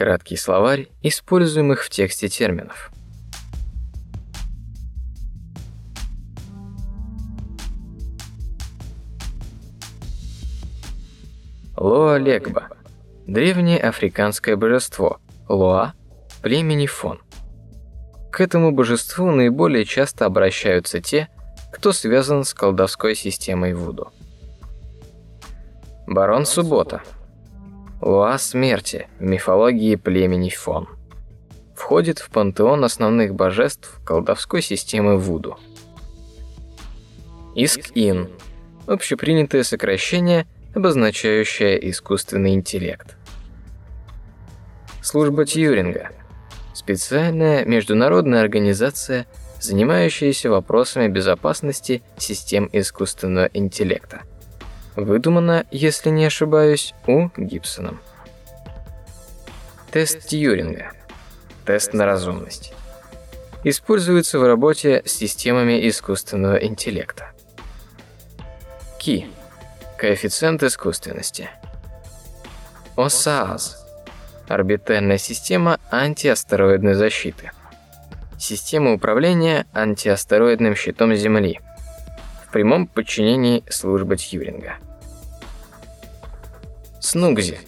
Краткий словарь используемых в тексте терминов. Лоа-Легба – древнее африканское божество, Лоа – племени Фон. К этому божеству наиболее часто обращаются те, кто связан с колдовской системой Вуду. Барон Суббота – Лоа смерти в мифологии племени Фон. Входит в пантеон основных божеств колдовской системы Вуду. Иск-Ин – общепринятое сокращение – обозначающая искусственный интеллект. Служба Тьюринга – специальная международная организация, занимающаяся вопросами безопасности систем искусственного интеллекта. Выдумана, если не ошибаюсь, У. Гибсоном. Тест Тьюринга. Тест на разумность. Используется в работе с системами искусственного интеллекта. Ки Коэффициент искусственности. ОСААЗ. Орбитальная система антиастероидной защиты. Система управления антиастероидным щитом Земли. В прямом подчинении службы Тьюринга. СНУГЗИ.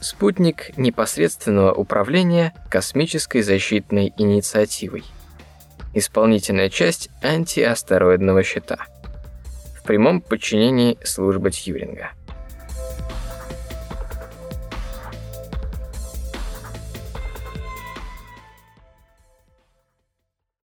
Спутник непосредственного управления космической защитной инициативой. Исполнительная часть антиастероидного щита прямом подчинении службы Тьюринга.